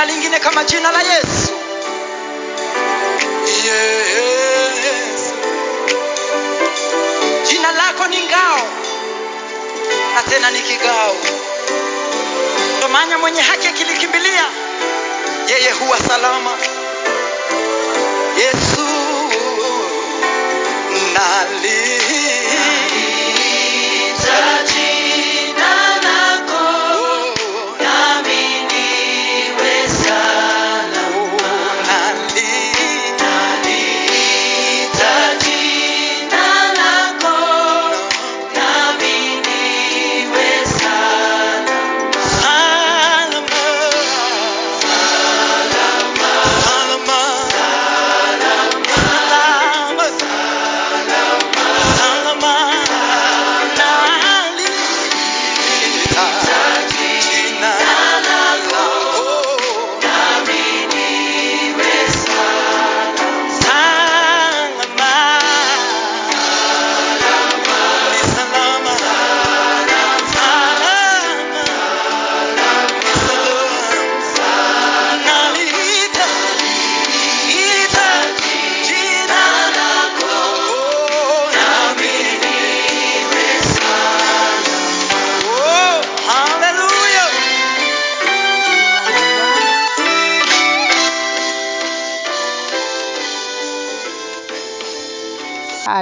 jina lingine kama jina la Yesu. yes. Jina lako ni ngao na tena ni kigao. ndomanya maana mwenye haki akilikimbilia yeye huwa salama.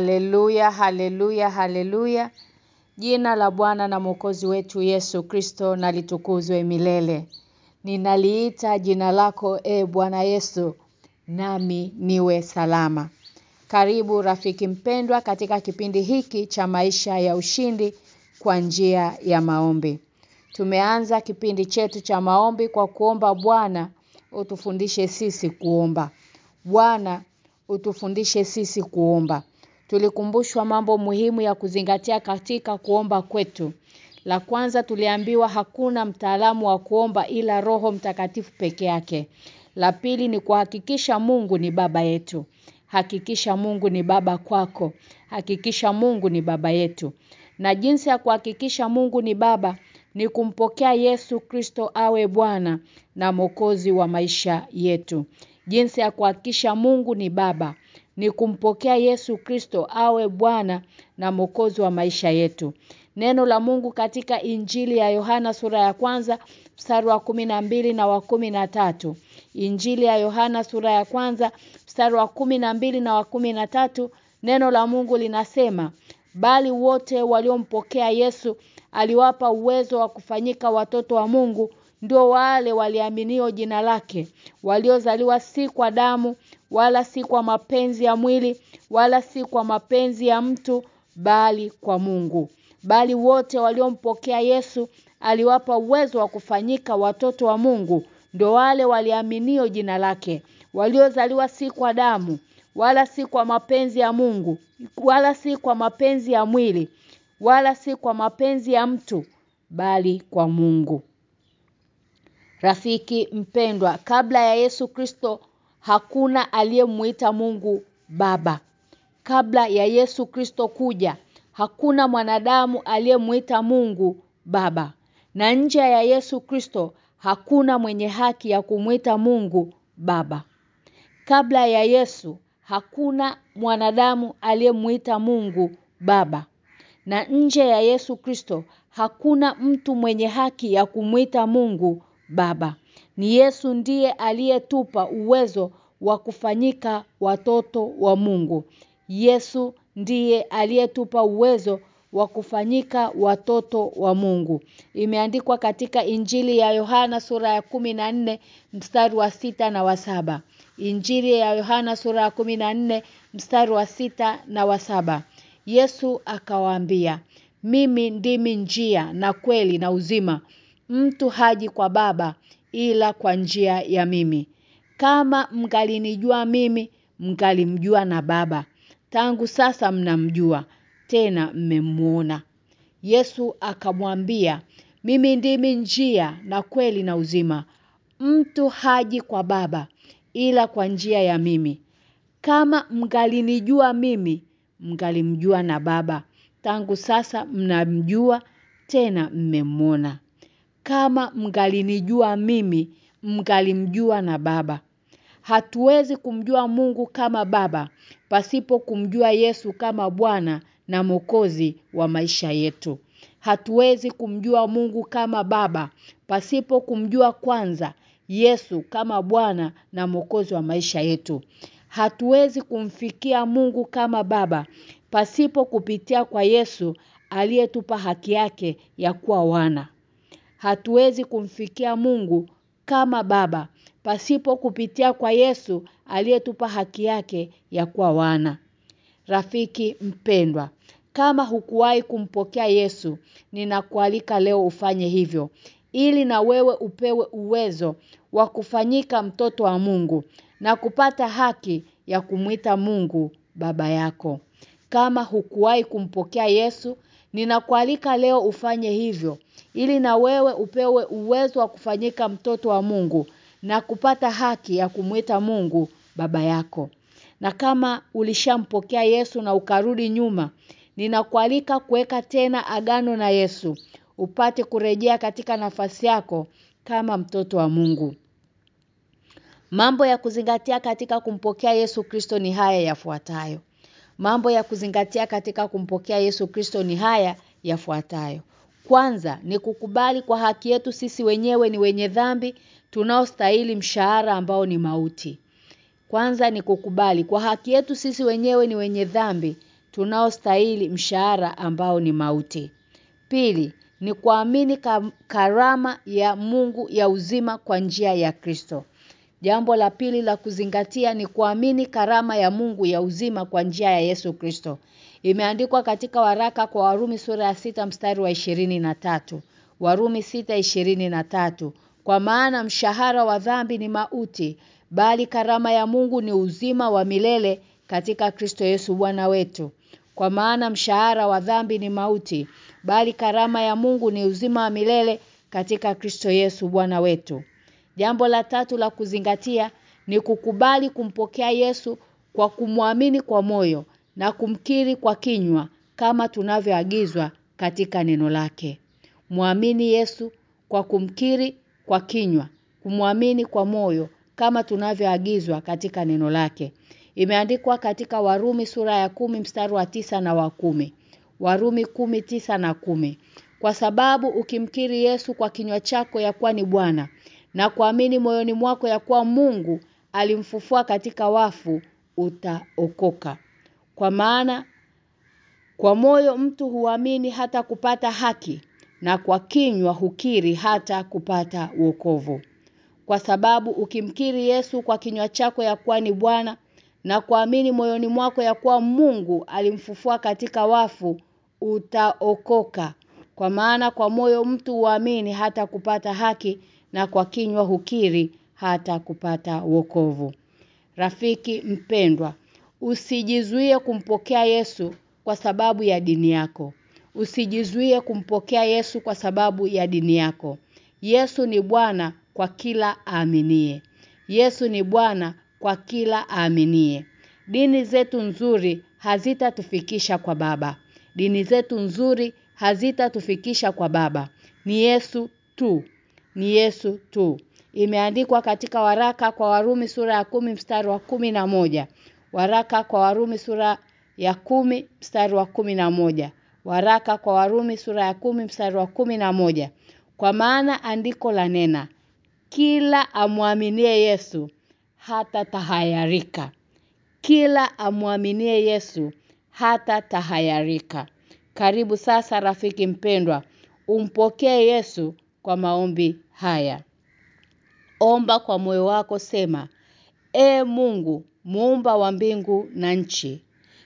Haleluya, haleluya, haleluya. Jina la Bwana na Mwokozi wetu Yesu Kristo na litukuzwe milele. Ninaliita jina lako e Bwana Yesu nami niwe salama. Karibu rafiki mpendwa katika kipindi hiki cha maisha ya ushindi kwa njia ya maombi. Tumeanza kipindi chetu cha maombi kwa kuomba Bwana utufundishe sisi kuomba. Bwana utufundishe sisi kuomba. Tulikumbushwa mambo muhimu ya kuzingatia katika kuomba kwetu. La kwanza tuliambiwa hakuna mtaalamu wa kuomba ila Roho Mtakatifu peke yake. La pili ni kuhakikisha Mungu ni baba yetu. Hakikisha Mungu ni baba kwako. Hakikisha Mungu ni baba yetu. Na jinsi ya kuhakikisha Mungu ni baba ni kumpokea Yesu Kristo awe Bwana na Mwokozi wa maisha yetu. Jinsi ya kuhakikisha Mungu ni baba ni kumpokea Yesu Kristo awe Bwana na Mwokozi wa maisha yetu. Neno la Mungu katika Injili ya Yohana sura ya kwanza mstari wa kumi na mbili na wa kumi na tatu Injili ya Yohana sura ya kwanza mstari wa kumi na mbili na wa kumi na tatu neno la Mungu linasema bali wote waliompokea Yesu aliwapa uwezo wa kufanyika watoto wa Mungu ndio wale waliaminio jina lake waliozaliwa si kwa damu wala si kwa mapenzi ya mwili wala si kwa mapenzi ya mtu bali kwa Mungu. Bali wote waliompokea Yesu aliwapa uwezo wa kufanyika watoto wa Mungu. Ndio wale waliaminio jina lake waliozaliwa si kwa damu wala si kwa mapenzi ya Mungu wala si kwa mapenzi ya mwili wala si kwa mapenzi ya mtu bali kwa Mungu. Rafiki mpendwa kabla ya Yesu Kristo hakuna aliyemuita Mungu baba. Kabla ya Yesu Kristo kuja hakuna mwanadamu aliyemuita Mungu baba. Na nje ya Yesu Kristo hakuna mwenye haki ya kumwita Mungu baba. Kabla ya Yesu hakuna mwanadamu aliyemuita Mungu baba. Na nje ya Yesu Kristo hakuna mtu mwenye haki ya kumwita Mungu baba ni Yesu ndiye aliyetupa uwezo wa kufanyika watoto wa Mungu Yesu ndiye aliyetupa uwezo wa kufanyika watoto wa Mungu. Imeandikwa katika Injili ya Yohana sura ya 14 mstari wa sita na wa saba. Injili ya Yohana sura ya 14 mstari wa sita na wa saba. Yesu akawaambia, "Mimi ndimi njia na kweli na uzima. Mtu haji kwa Baba ila kwa njia ya mimi. Kama mngalinijua mimi, mngalimjua na Baba. Tangu sasa mnamjua, tena mmemuona." Yesu akamwambia, "Mimi ndimi njia na kweli na uzima. Mtu haji kwa Baba ila kwa njia ya mimi. Kama mngalinijua mimi, mngalimjua na baba tangu sasa mnamjua tena mmemwona kama mgalinijua mimi mgalimjua na baba. Hatuwezi kumjua Mungu kama baba pasipo kumjua Yesu kama Bwana na Mwokozi wa maisha yetu. Hatuwezi kumjua Mungu kama baba pasipo kumjua kwanza Yesu kama Bwana na Mwokozi wa maisha yetu. Hatuwezi kumfikia Mungu kama baba pasipo kupitia kwa Yesu aliyetupa haki yake ya kuwa wana hatuwezi kumfikia Mungu kama baba pasipo kupitia kwa Yesu aliyetupa haki yake ya kuwa wana. Rafiki mpendwa kama hukuwahi kumpokea Yesu ninakualika leo ufanye hivyo ili na wewe upewe uwezo wa kufanyika mtoto wa Mungu na kupata haki ya kumwita Mungu baba yako. Kama hukuwahi kumpokea Yesu ninakualika leo ufanye hivyo ili na wewe upewe uwezo wa kufanyika mtoto wa Mungu na kupata haki ya kumwita Mungu baba yako na kama ulishampokea Yesu na ukarudi nyuma ninakualika kuweka tena agano na Yesu upate kurejea katika nafasi yako kama mtoto wa Mungu Mambo ya kuzingatia katika kumpokea Yesu Kristo ni haya yafuatayo. Mambo ya kuzingatia katika kumpokea Yesu Kristo ni haya yafuatayo. Kwanza ni kukubali kwa haki yetu sisi wenyewe ni wenye dhambi tunaostahili mshahara ambao ni mauti. Kwanza ni kukubali kwa haki yetu sisi wenyewe ni wenye dhambi tunaostahili mshahara ambao ni mauti. Pili ni kuamini karama ya Mungu ya uzima kwa njia ya Kristo. Jambo la pili la kuzingatia ni kuamini karama ya Mungu ya uzima kwa njia ya Yesu Kristo. Imeandikwa katika waraka kwa Warumi sura ya sita mstari wa ishirini na tatu Warumi sita ishirini na tatu Kwa maana mshahara wa dhambi ni mauti, bali karama ya Mungu ni uzima wa milele katika Kristo Yesu Bwana wetu. Kwa maana mshahara wa dhambi ni mauti, bali karama ya Mungu ni uzima wa milele katika Kristo Yesu Bwana wetu. Jambo la tatu la kuzingatia ni kukubali kumpokea Yesu kwa kumwamini kwa moyo na kumkiri kwa kinywa kama tunavyoagizwa katika neno lake. Muamini Yesu kwa kumkiri kwa kinywa, kumwamini kwa moyo kama tunavyoagizwa katika neno lake. Imeandikwa katika Warumi sura ya kumi mstari wa tisa na wa kumi. Warumi kumi tisa na kumi. Kwa sababu ukimkiri Yesu kwa kinywa chako ya kuwa ni Bwana na kuamini moyoni mwako ya kuwa Mungu alimfufua katika wafu utaokoka. Kwa maana kwa moyo mtu huamini hata kupata haki na kwa kinywa hukiri hata kupata wokovu. Kwa sababu ukimkiri Yesu kwa kinywa chako ya kuwa ni Bwana na kuamini moyoni mwako ya kuwa Mungu alimfufua katika wafu utaokoka. Kwa maana kwa moyo mtu huamini hata kupata haki na kwa kinywa hukiri hata kupata wokovu. Rafiki mpendwa, usijizuie kumpokea Yesu kwa sababu ya dini yako. Usijizuie kumpokea Yesu kwa sababu ya dini yako. Yesu ni Bwana kwa kila aaminie. Yesu ni Bwana kwa kila aaminie. Dini zetu nzuri hazitatufikisha kwa baba. Dini zetu nzuri hazitatufikisha kwa baba. Ni Yesu tu. Ni Yesu tu. Imeandikwa katika waraka kwa Warumi sura ya kumi mstari wa kumi na moja Waraka kwa Warumi sura ya kumi mstari wa kumi na moja Waraka kwa Warumi sura ya kumi mstari wa kumi na moja Kwa maana andiko la nena kila amwaminie Yesu hata tahayarika. Kila amwaminie Yesu hata tahayarika. Karibu sasa rafiki mpendwa, umpokee Yesu kwa maombi haya. Omba kwa moyo wako sema, E Mungu, muumba wa mbingu na nchi,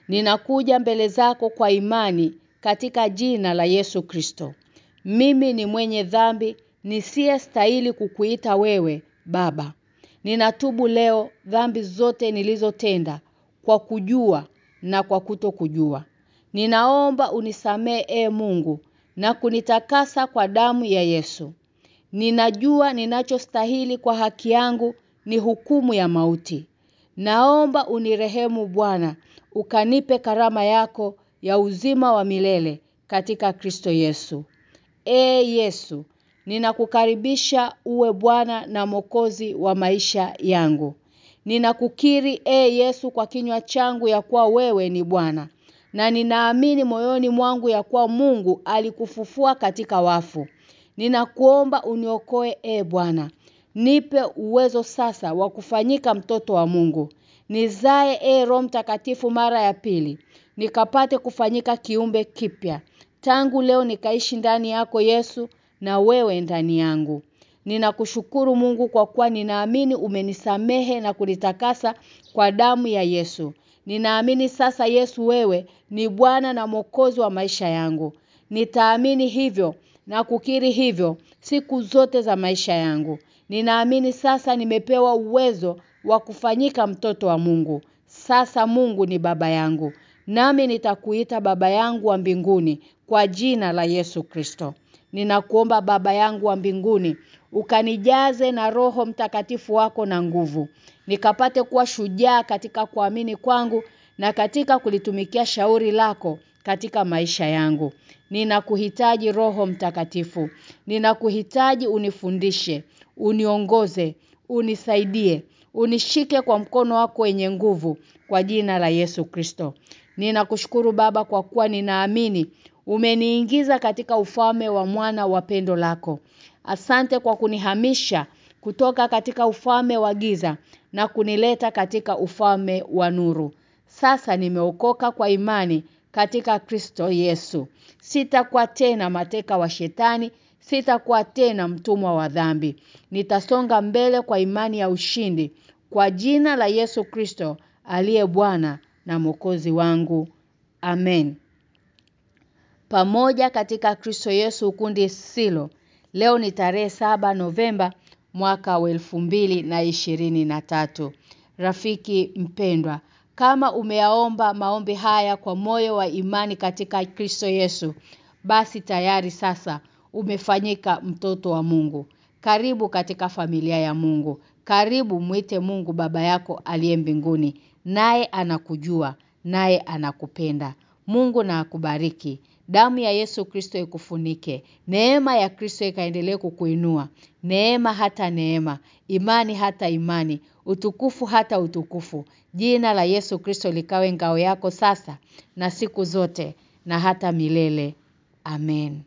ninakuja mbele zako kwa imani katika jina la Yesu Kristo. Mimi ni mwenye dhambi nisiyestahili kukuita wewe baba. Ninatubu leo dhambi zote nilizotenda kwa kujua na kwa kutokujua. Ninaomba unisamee e Mungu na kunitakasa kwa damu ya Yesu. Ninajua ninachostahili kwa haki yangu ni hukumu ya mauti. Naomba unirehemu Bwana, ukanipe karama yako ya uzima wa milele katika Kristo Yesu. E Yesu, ninakukaribisha uwe Bwana na Mwokozi wa maisha yangu. Ninakukiri e Yesu kwa kinywa changu ya kuwa wewe ni Bwana na ninaamini moyoni mwangu ya kuwa Mungu alikufufua katika wafu. Ninakuomba uniokoe e Bwana. Nipe uwezo sasa wa kufanyika mtoto wa Mungu. Nizae e Roho Mtakatifu mara ya pili. Nikapate kufanyika kiumbe kipya. Tangu leo nikaishi ndani yako Yesu na wewe ndani yangu. Ninakushukuru Mungu kwa kuwa ninaamini umenisamehe na kulitakasa kwa damu ya Yesu. Ninaamini sasa Yesu wewe ni Bwana na Mwokozi wa maisha yangu. Nitaamini hivyo na kukiri hivyo siku zote za maisha yangu. Ninaamini sasa nimepewa uwezo wa kufanyika mtoto wa Mungu. Sasa Mungu ni baba yangu. Nami nitakuita baba yangu wa mbinguni kwa jina la Yesu Kristo. Ninakuomba baba yangu wa mbinguni ukanijaze na roho mtakatifu wako na nguvu. Nikapate kuwa shujaa katika kuamini kwangu na katika kulitumikia shauri lako katika maisha yangu. Ninakuhitaji roho mtakatifu. Ninakuhitaji unifundishe, uniongoze, unisaidie, unishike kwa mkono wako wenye nguvu kwa jina la Yesu Kristo. Ninakushukuru baba kwa kuwa ninaamini umeniingiza katika ufalme wa mwana wa pendo lako. Asante kwa kunihamisha kutoka katika ufalme wa giza na kunileta katika ufalme wa nuru. Sasa nimeokoka kwa imani katika Kristo Yesu. Sitakuwa tena mateka wa shetani, sitakuwa tena mtumwa wa dhambi. Nitasonga mbele kwa imani ya ushindi kwa jina la Yesu Kristo aliye Bwana na Mwokozi wangu. Amen. Pamoja katika Kristo Yesu ukundi silo. Leo ni tarehe saba Novemba mwaka wa na tatu Rafiki mpendwa, kama umeyaomba maombi haya kwa moyo wa imani katika Kristo Yesu, basi tayari sasa umefanyika mtoto wa Mungu. Karibu katika familia ya Mungu. Karibu mwite Mungu baba yako aliye mbinguni. Naye anakujua, naye anakupenda. Mungu na akubariki. Damu ya Yesu Kristo ikufunike. Neema ya Kristo ikaendelee kukuinua. Neema hata neema, imani hata imani, utukufu hata utukufu. Jina la Yesu Kristo likawe ngao yako sasa na siku zote na hata milele. Amen.